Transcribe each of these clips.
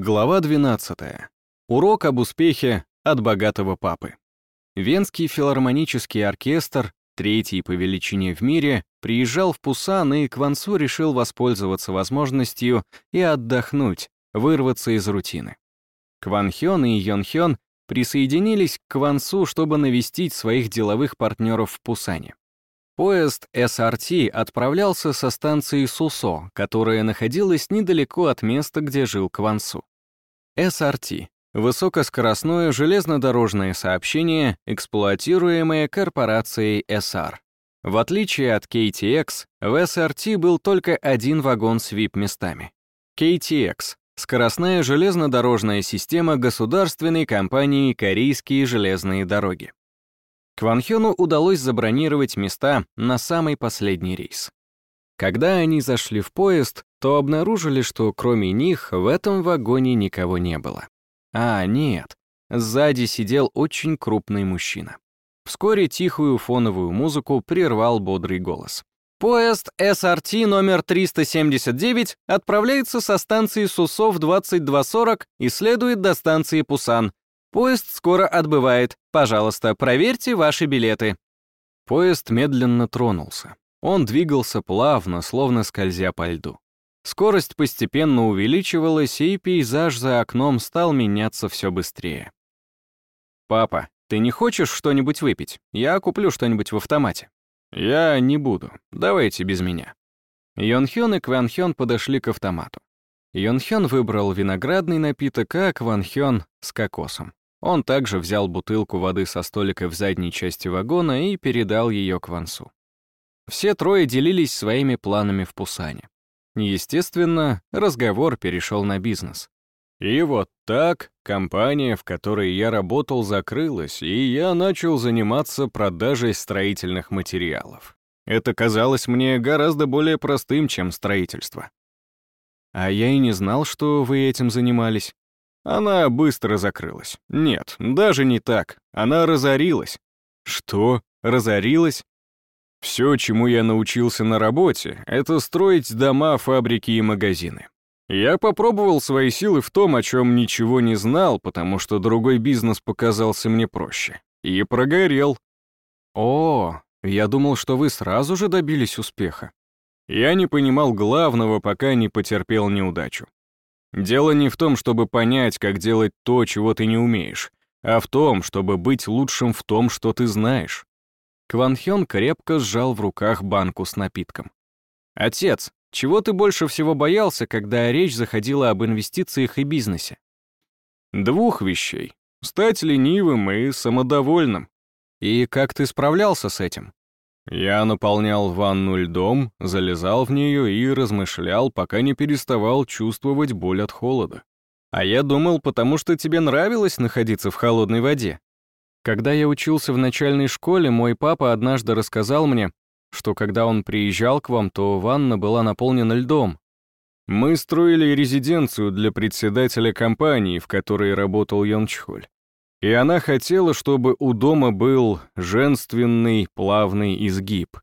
Глава 12. Урок об успехе от богатого папы. Венский филармонический оркестр, третий по величине в мире, приезжал в Пусан, и Квансу решил воспользоваться возможностью и отдохнуть, вырваться из рутины. Кван Хён и Йон Хён присоединились к Квансу, чтобы навестить своих деловых партнеров в Пусане. Поезд СРТ отправлялся со станции Сусо, которая находилась недалеко от места, где жил Квансу. СРТ — высокоскоростное железнодорожное сообщение, эксплуатируемое корпорацией SR. В отличие от KTX, в СРТ был только один вагон с VIP-местами. KTX — скоростная железнодорожная система государственной компании «Корейские железные дороги». Кванхёну удалось забронировать места на самый последний рейс. Когда они зашли в поезд, то обнаружили, что кроме них в этом вагоне никого не было. А, нет, сзади сидел очень крупный мужчина. Вскоре тихую фоновую музыку прервал бодрый голос. Поезд СРТ номер 379 отправляется со станции Сусов 2240 и следует до станции Пусан. Поезд скоро отбывает. Пожалуйста, проверьте ваши билеты». Поезд медленно тронулся. Он двигался плавно, словно скользя по льду. Скорость постепенно увеличивалась, и пейзаж за окном стал меняться все быстрее. «Папа, ты не хочешь что-нибудь выпить? Я куплю что-нибудь в автомате». «Я не буду. Давайте без меня». Йонхён и Кванхён подошли к автомату. Йонхён выбрал виноградный напиток, а Кванхён — с кокосом. Он также взял бутылку воды со столика в задней части вагона и передал ее Квансу. Все трое делились своими планами в Пусане. Естественно, разговор перешел на бизнес. И вот так компания, в которой я работал, закрылась, и я начал заниматься продажей строительных материалов. Это казалось мне гораздо более простым, чем строительство. А я и не знал, что вы этим занимались. Она быстро закрылась. Нет, даже не так. Она разорилась. Что? Разорилась? Все, чему я научился на работе, это строить дома, фабрики и магазины. Я попробовал свои силы в том, о чем ничего не знал, потому что другой бизнес показался мне проще. И прогорел. О, я думал, что вы сразу же добились успеха. Я не понимал главного, пока не потерпел неудачу. Дело не в том, чтобы понять, как делать то, чего ты не умеешь, а в том, чтобы быть лучшим в том, что ты знаешь. Кван Хён крепко сжал в руках банку с напитком. «Отец, чего ты больше всего боялся, когда речь заходила об инвестициях и бизнесе?» «Двух вещей. Стать ленивым и самодовольным. И как ты справлялся с этим?» Я наполнял ванну льдом, залезал в нее и размышлял, пока не переставал чувствовать боль от холода. А я думал, потому что тебе нравилось находиться в холодной воде. Когда я учился в начальной школе, мой папа однажды рассказал мне, что когда он приезжал к вам, то ванна была наполнена льдом. Мы строили резиденцию для председателя компании, в которой работал Йон Чхоль. И она хотела, чтобы у дома был женственный плавный изгиб.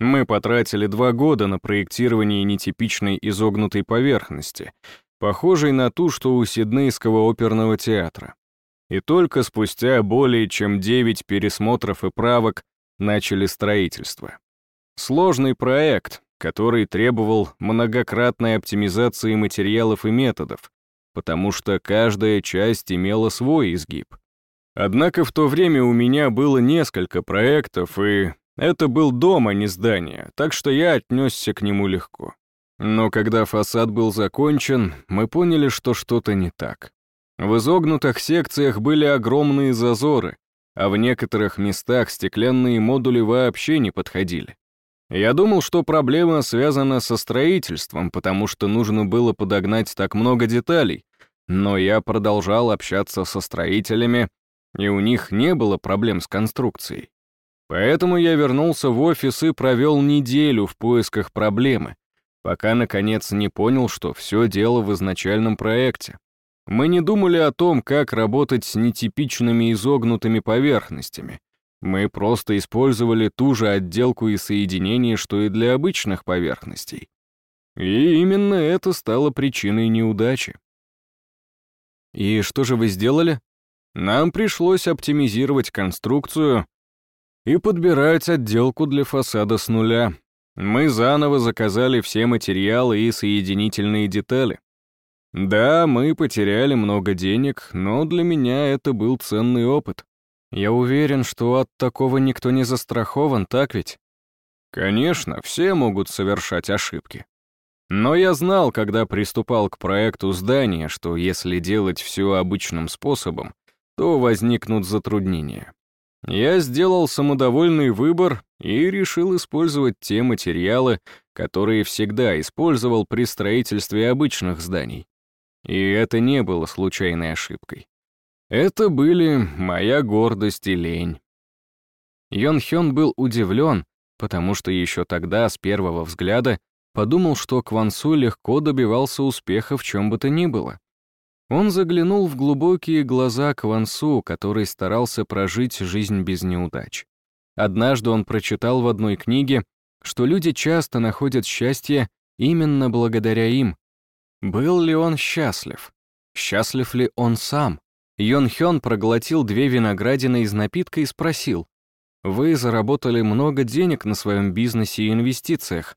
Мы потратили два года на проектирование нетипичной изогнутой поверхности, похожей на ту, что у Сиднейского оперного театра. И только спустя более чем 9 пересмотров и правок начали строительство. Сложный проект, который требовал многократной оптимизации материалов и методов, потому что каждая часть имела свой изгиб. Однако в то время у меня было несколько проектов, и это был дом, а не здание, так что я отнесся к нему легко. Но когда фасад был закончен, мы поняли, что что-то не так. В изогнутых секциях были огромные зазоры, а в некоторых местах стеклянные модули вообще не подходили. Я думал, что проблема связана со строительством, потому что нужно было подогнать так много деталей, но я продолжал общаться со строителями, и у них не было проблем с конструкцией. Поэтому я вернулся в офис и провел неделю в поисках проблемы, пока, наконец, не понял, что все дело в изначальном проекте. Мы не думали о том, как работать с нетипичными изогнутыми поверхностями. Мы просто использовали ту же отделку и соединение, что и для обычных поверхностей. И именно это стало причиной неудачи. И что же вы сделали? Нам пришлось оптимизировать конструкцию и подбирать отделку для фасада с нуля. Мы заново заказали все материалы и соединительные детали. Да, мы потеряли много денег, но для меня это был ценный опыт. Я уверен, что от такого никто не застрахован, так ведь? Конечно, все могут совершать ошибки. Но я знал, когда приступал к проекту здания, что если делать все обычным способом, то возникнут затруднения. Я сделал самодовольный выбор и решил использовать те материалы, которые всегда использовал при строительстве обычных зданий. И это не было случайной ошибкой. Это были моя гордость и лень. Йон Хён был удивлен, потому что еще тогда, с первого взгляда, подумал, что Квансу легко добивался успеха в чем бы то ни было. Он заглянул в глубокие глаза Квансу, который старался прожить жизнь без неудач. Однажды он прочитал в одной книге, что люди часто находят счастье именно благодаря им. Был ли он счастлив? Счастлив ли он сам? Йон Хён проглотил две виноградины из напитка и спросил, «Вы заработали много денег на своем бизнесе и инвестициях.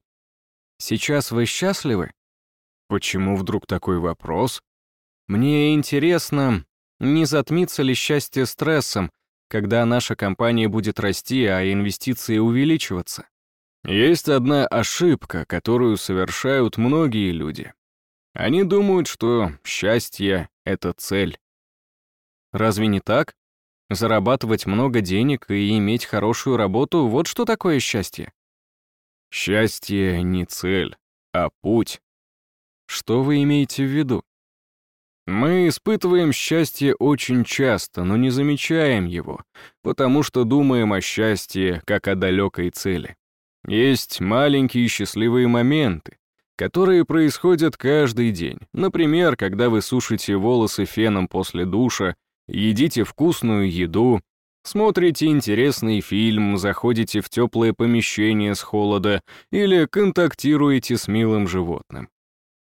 Сейчас вы счастливы?» «Почему вдруг такой вопрос?» Мне интересно, не затмится ли счастье стрессом, когда наша компания будет расти, а инвестиции увеличиваться? Есть одна ошибка, которую совершают многие люди. Они думают, что счастье — это цель. Разве не так? Зарабатывать много денег и иметь хорошую работу — вот что такое счастье. Счастье не цель, а путь. Что вы имеете в виду? Мы испытываем счастье очень часто, но не замечаем его, потому что думаем о счастье как о далекой цели. Есть маленькие счастливые моменты, которые происходят каждый день. Например, когда вы сушите волосы феном после душа, едите вкусную еду, смотрите интересный фильм, заходите в теплое помещение с холода или контактируете с милым животным.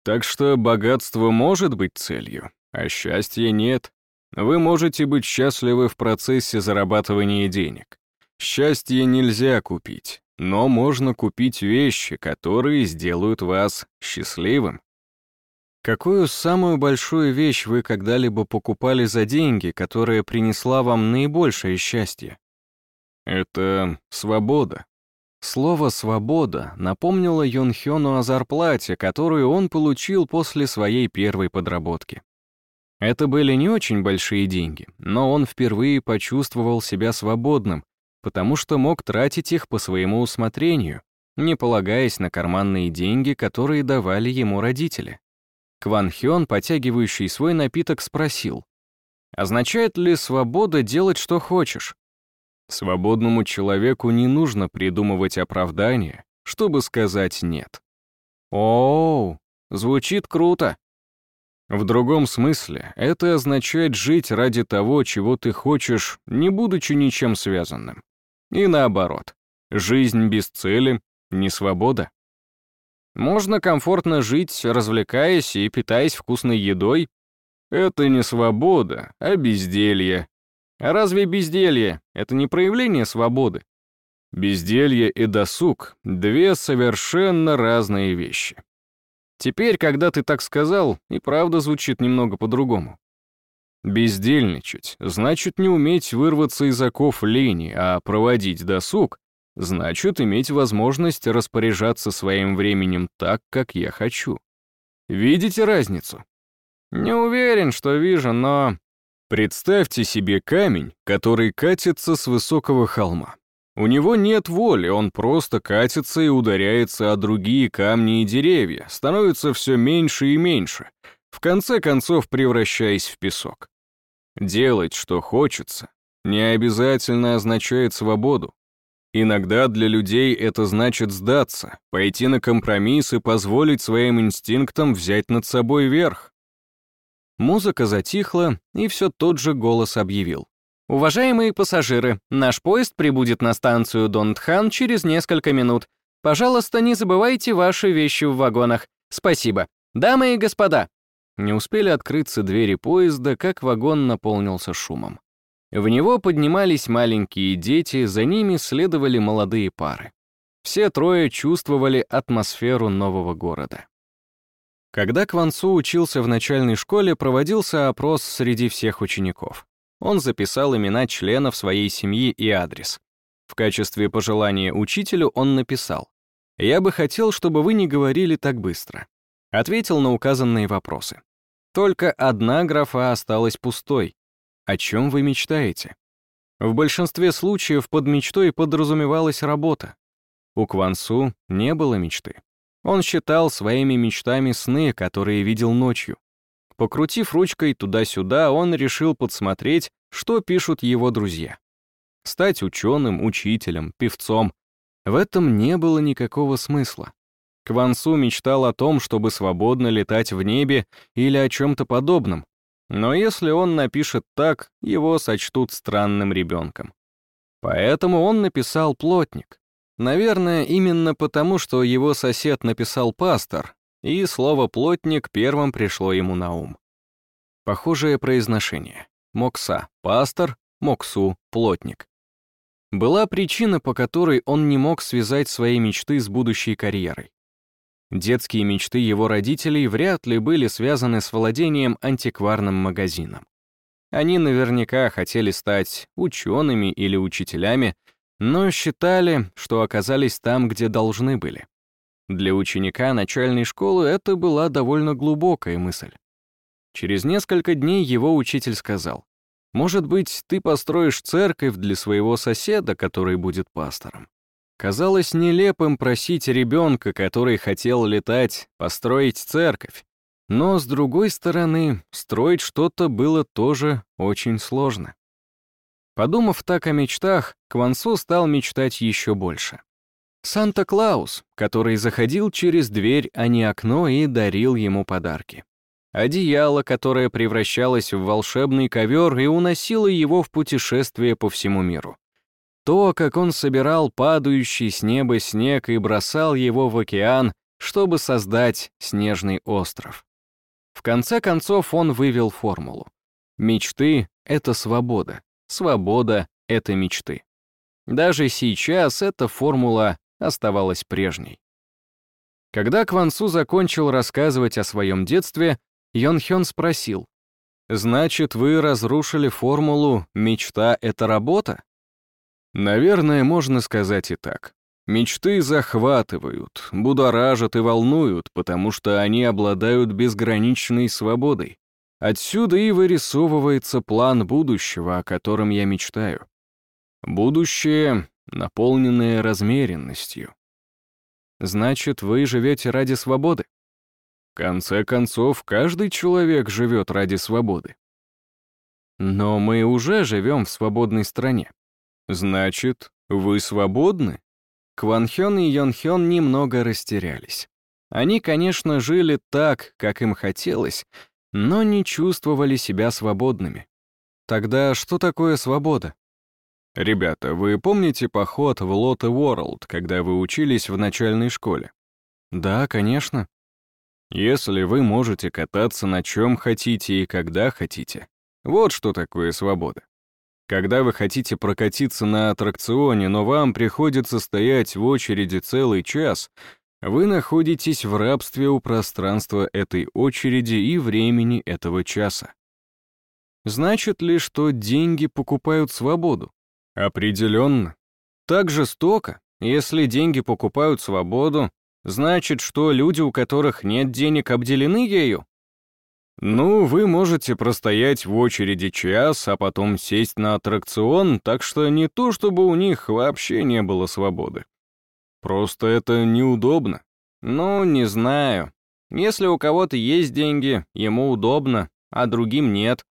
Так что богатство может быть целью, а счастья нет. Вы можете быть счастливы в процессе зарабатывания денег. Счастье нельзя купить, но можно купить вещи, которые сделают вас счастливым. Какую самую большую вещь вы когда-либо покупали за деньги, которая принесла вам наибольшее счастье? Это свобода. Слово «свобода» напомнило Йон Хёну о зарплате, которую он получил после своей первой подработки. Это были не очень большие деньги, но он впервые почувствовал себя свободным, потому что мог тратить их по своему усмотрению, не полагаясь на карманные деньги, которые давали ему родители. Кван Хён, потягивающий свой напиток, спросил, «Означает ли свобода делать, что хочешь?» Свободному человеку не нужно придумывать оправдания, чтобы сказать «нет». Оу, звучит круто. В другом смысле, это означает жить ради того, чего ты хочешь, не будучи ничем связанным. И наоборот, жизнь без цели — не свобода. Можно комфортно жить, развлекаясь и питаясь вкусной едой. Это не свобода, а безделье, а разве безделье — это не проявление свободы? Безделье и досуг — две совершенно разные вещи. Теперь, когда ты так сказал, и правда звучит немного по-другому. Бездельничать — значит не уметь вырваться из оков лени, а проводить досуг — значит иметь возможность распоряжаться своим временем так, как я хочу. Видите разницу? Не уверен, что вижу, но Представьте себе камень, который катится с высокого холма. У него нет воли, он просто катится и ударяется о другие камни и деревья, становится все меньше и меньше, в конце концов превращаясь в песок. Делать, что хочется, не обязательно означает свободу. Иногда для людей это значит сдаться, пойти на компромисс и позволить своим инстинктам взять над собой верх. Музыка затихла, и все тот же голос объявил. «Уважаемые пассажиры, наш поезд прибудет на станцию Донтхан через несколько минут. Пожалуйста, не забывайте ваши вещи в вагонах. Спасибо. Дамы и господа!» Не успели открыться двери поезда, как вагон наполнился шумом. В него поднимались маленькие дети, за ними следовали молодые пары. Все трое чувствовали атмосферу нового города. Когда Квансу учился в начальной школе, проводился опрос среди всех учеников. Он записал имена членов своей семьи и адрес. В качестве пожелания учителю он написал «Я бы хотел, чтобы вы не говорили так быстро». Ответил на указанные вопросы. Только одна графа осталась пустой. О чем вы мечтаете? В большинстве случаев под мечтой подразумевалась работа. У Квансу не было мечты. Он считал своими мечтами сны, которые видел ночью. Покрутив ручкой туда-сюда, он решил подсмотреть, что пишут его друзья. Стать ученым, учителем, певцом. В этом не было никакого смысла. Квансу мечтал о том, чтобы свободно летать в небе или о чем-то подобном, но если он напишет так, его сочтут странным ребенком. Поэтому он написал «плотник». Наверное, именно потому, что его сосед написал «пастор», и слово «плотник» первым пришло ему на ум. Похожее произношение. Мокса — пастор, Моксу — плотник. Была причина, по которой он не мог связать свои мечты с будущей карьерой. Детские мечты его родителей вряд ли были связаны с владением антикварным магазином. Они наверняка хотели стать учеными или учителями, но считали, что оказались там, где должны были. Для ученика начальной школы это была довольно глубокая мысль. Через несколько дней его учитель сказал, «Может быть, ты построишь церковь для своего соседа, который будет пастором?» Казалось нелепым просить ребенка, который хотел летать, построить церковь. Но, с другой стороны, строить что-то было тоже очень сложно. Подумав так о мечтах, Квансу стал мечтать еще больше. Санта-Клаус, который заходил через дверь, а не окно, и дарил ему подарки. Одеяло, которое превращалось в волшебный ковер и уносило его в путешествие по всему миру. То, как он собирал падающий с неба снег и бросал его в океан, чтобы создать снежный остров. В конце концов он вывел формулу. Мечты — это свобода. Свобода — это мечты. Даже сейчас эта формула оставалась прежней. Когда Квансу закончил рассказывать о своем детстве, Йон Хён спросил, «Значит, вы разрушили формулу «мечта — это работа»?» Наверное, можно сказать и так. Мечты захватывают, будоражат и волнуют, потому что они обладают безграничной свободой. Отсюда и вырисовывается план будущего, о котором я мечтаю. Будущее, наполненное размеренностью. Значит, вы живете ради свободы? В конце концов, каждый человек живет ради свободы. Но мы уже живем в свободной стране. Значит, вы свободны? Кван Хён и Йон Хён немного растерялись. Они, конечно, жили так, как им хотелось, но не чувствовали себя свободными. Тогда что такое свобода? Ребята, вы помните поход в Лоtte World, когда вы учились в начальной школе? Да, конечно. Если вы можете кататься на чем хотите и когда хотите, вот что такое свобода. Когда вы хотите прокатиться на аттракционе, но вам приходится стоять в очереди целый час, вы находитесь в рабстве у пространства этой очереди и времени этого часа. Значит ли, что деньги покупают свободу? Определенно. Так жестоко. Если деньги покупают свободу, значит, что люди, у которых нет денег, обделены ею? Ну, вы можете простоять в очереди час, а потом сесть на аттракцион, так что не то, чтобы у них вообще не было свободы. Просто это неудобно. Ну, не знаю. Если у кого-то есть деньги, ему удобно, а другим нет.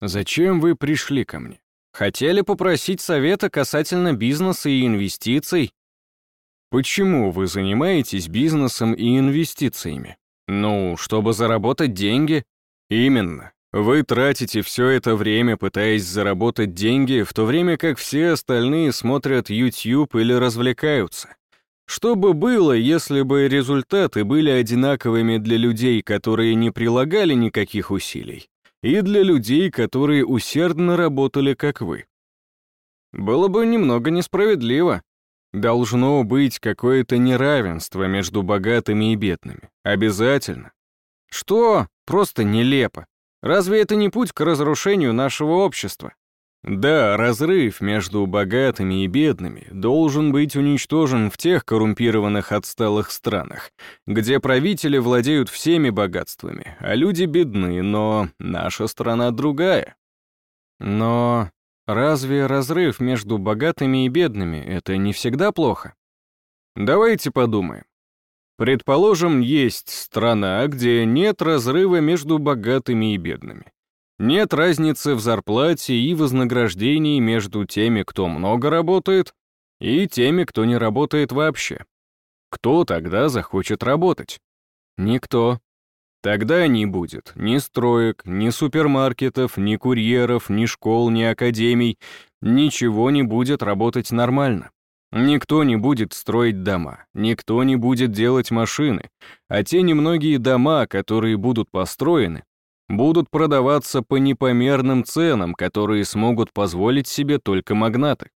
Зачем вы пришли ко мне? Хотели попросить совета касательно бизнеса и инвестиций? Почему вы занимаетесь бизнесом и инвестициями? Ну, чтобы заработать деньги? Именно. Вы тратите все это время, пытаясь заработать деньги, в то время как все остальные смотрят YouTube или развлекаются. Что бы было, если бы результаты были одинаковыми для людей, которые не прилагали никаких усилий, и для людей, которые усердно работали, как вы? Было бы немного несправедливо. Должно быть какое-то неравенство между богатыми и бедными. Обязательно. Что? Просто нелепо. Разве это не путь к разрушению нашего общества? Да, разрыв между богатыми и бедными должен быть уничтожен в тех коррумпированных отсталых странах, где правители владеют всеми богатствами, а люди бедны, но наша страна другая. Но разве разрыв между богатыми и бедными — это не всегда плохо? Давайте подумаем. Предположим, есть страна, где нет разрыва между богатыми и бедными. Нет разницы в зарплате и вознаграждении между теми, кто много работает, и теми, кто не работает вообще. Кто тогда захочет работать? Никто. Тогда не будет ни строек, ни супермаркетов, ни курьеров, ни школ, ни академий. Ничего не будет работать нормально. Никто не будет строить дома, никто не будет делать машины, а те немногие дома, которые будут построены, будут продаваться по непомерным ценам, которые смогут позволить себе только магнаты.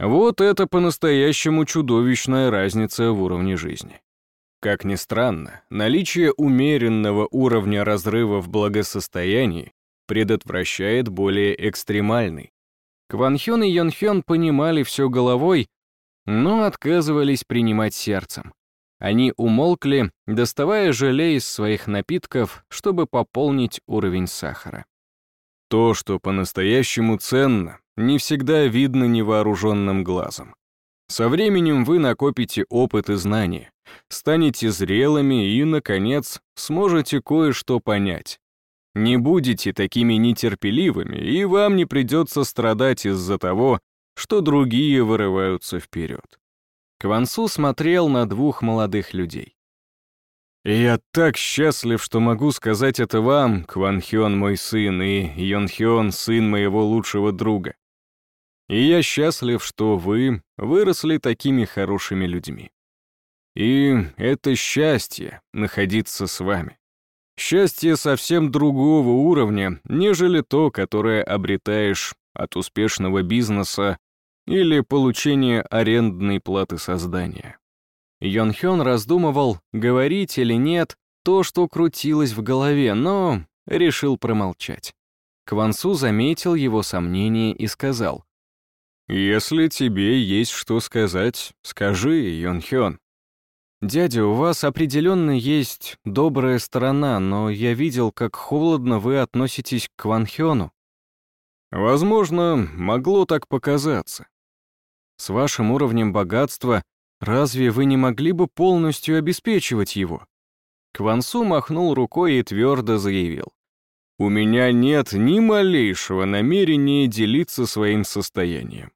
Вот это по-настоящему чудовищная разница в уровне жизни. Как ни странно, наличие умеренного уровня разрыва в благосостоянии предотвращает более экстремальный. Кванхён и Йонхён понимали все головой, но отказывались принимать сердцем. Они умолкли, доставая желе из своих напитков, чтобы пополнить уровень сахара. То, что по-настоящему ценно, не всегда видно невооруженным глазом. Со временем вы накопите опыт и знания, станете зрелыми и, наконец, сможете кое-что понять. Не будете такими нетерпеливыми, и вам не придется страдать из-за того, что другие вырываются вперед. Квансу смотрел на двух молодых людей. «Я так счастлив, что могу сказать это вам, Кван Хён мой сын, и Йон Хён сын моего лучшего друга. И я счастлив, что вы выросли такими хорошими людьми. И это счастье — находиться с вами. Счастье совсем другого уровня, нежели то, которое обретаешь от успешного бизнеса или получение арендной платы создания. Йон Хён раздумывал, говорить или нет то, что крутилось в голове, но решил промолчать. Квансу заметил его сомнение и сказал, «Если тебе есть что сказать, скажи, Йон Хён». «Дядя, у вас определенно есть добрая сторона, но я видел, как холодно вы относитесь к Кван Хёну». «Возможно, могло так показаться. С вашим уровнем богатства разве вы не могли бы полностью обеспечивать его?» Квансу махнул рукой и твердо заявил. «У меня нет ни малейшего намерения делиться своим состоянием».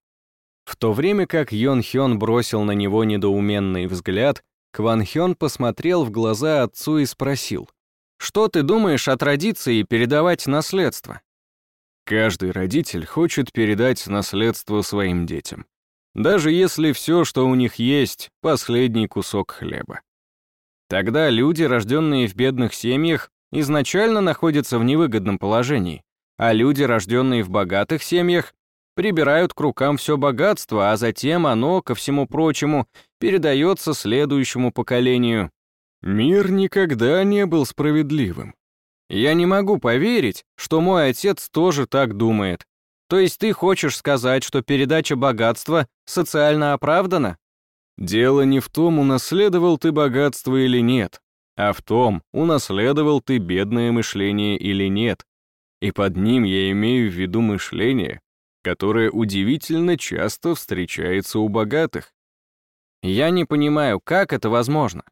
В то время как Йон Хён бросил на него недоуменный взгляд, Кван Хён посмотрел в глаза отцу и спросил, «Что ты думаешь о традиции передавать наследство?» Каждый родитель хочет передать наследство своим детям даже если все, что у них есть, последний кусок хлеба. Тогда люди, рожденные в бедных семьях, изначально находятся в невыгодном положении, а люди, рожденные в богатых семьях, прибирают к рукам все богатство, а затем оно, ко всему прочему, передается следующему поколению. Мир никогда не был справедливым. Я не могу поверить, что мой отец тоже так думает. То есть ты хочешь сказать, что передача богатства социально оправдана? Дело не в том, унаследовал ты богатство или нет, а в том, унаследовал ты бедное мышление или нет. И под ним я имею в виду мышление, которое удивительно часто встречается у богатых. Я не понимаю, как это возможно.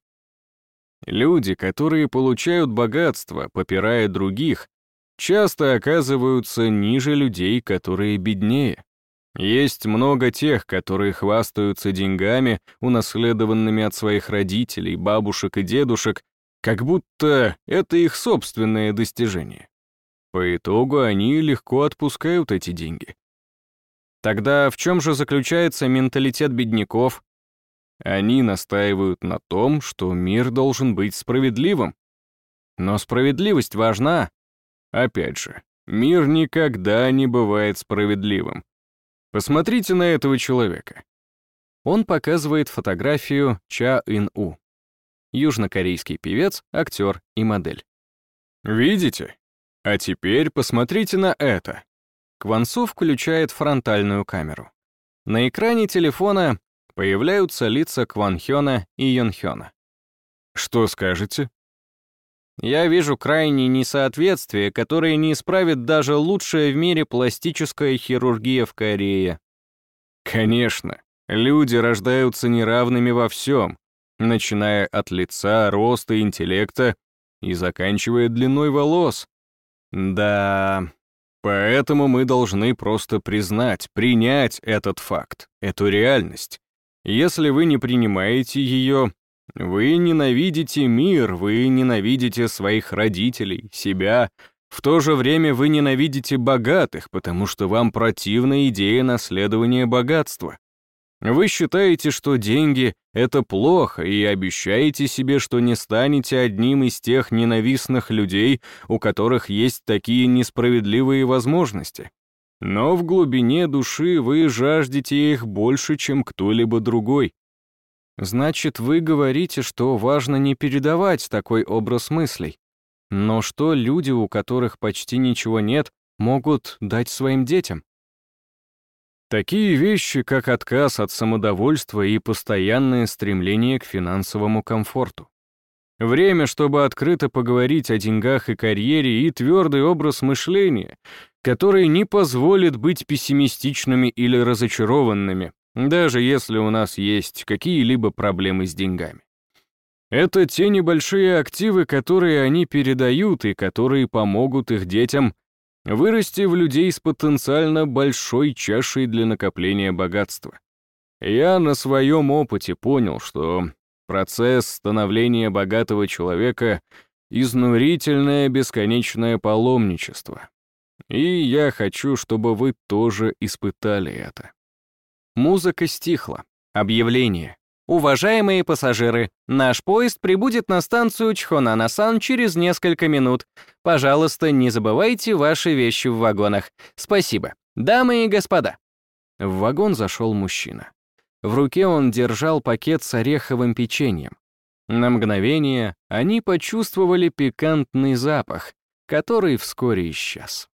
Люди, которые получают богатство, попирая других, часто оказываются ниже людей, которые беднее. Есть много тех, которые хвастаются деньгами, унаследованными от своих родителей, бабушек и дедушек, как будто это их собственное достижение. По итогу они легко отпускают эти деньги. Тогда в чем же заключается менталитет бедняков? Они настаивают на том, что мир должен быть справедливым. Но справедливость важна. Опять же, мир никогда не бывает справедливым. Посмотрите на этого человека. Он показывает фотографию Ча Ин-У. Южнокорейский певец, актер и модель. Видите? А теперь посмотрите на это. Квансу включает фронтальную камеру. На экране телефона появляются лица Кван Хёна и Йон Хёна. Что скажете? Я вижу крайнее несоответствие, которое не исправит даже лучшая в мире пластическая хирургия в Корее. Конечно, люди рождаются неравными во всем, начиная от лица, роста, интеллекта и заканчивая длиной волос. Да, поэтому мы должны просто признать, принять этот факт, эту реальность. Если вы не принимаете ее, вы ненавидите мир, вы ненавидите своих родителей, себя. В то же время вы ненавидите богатых, потому что вам противна идея наследования богатства. Вы считаете, что деньги — это плохо, и обещаете себе, что не станете одним из тех ненавистных людей, у которых есть такие несправедливые возможности. Но в глубине души вы жаждете их больше, чем кто-либо другой. Значит, вы говорите, что важно не передавать такой образ мыслей. Но что люди, у которых почти ничего нет, могут дать своим детям? Такие вещи, как отказ от самодовольства и постоянное стремление к финансовому комфорту. Время, чтобы открыто поговорить о деньгах и карьере, и твердый образ мышления, который не позволит быть пессимистичными или разочарованными, даже если у нас есть какие-либо проблемы с деньгами. Это те небольшие активы, которые они передают и которые помогут их детям вырасти в людей с потенциально большой чашей для накопления богатства. Я на своем опыте понял, что процесс становления богатого человека — изнурительное бесконечное паломничество. И я хочу, чтобы вы тоже испытали это. Музыка стихла. Объявление. Уважаемые пассажиры, наш поезд прибудет на станцию Чхонанасан через несколько минут. Пожалуйста, не забывайте ваши вещи в вагонах. Спасибо. Дамы и господа. В вагон зашел мужчина. В руке он держал пакет с ореховым печеньем. На мгновение они почувствовали пикантный запах, который вскоре исчез.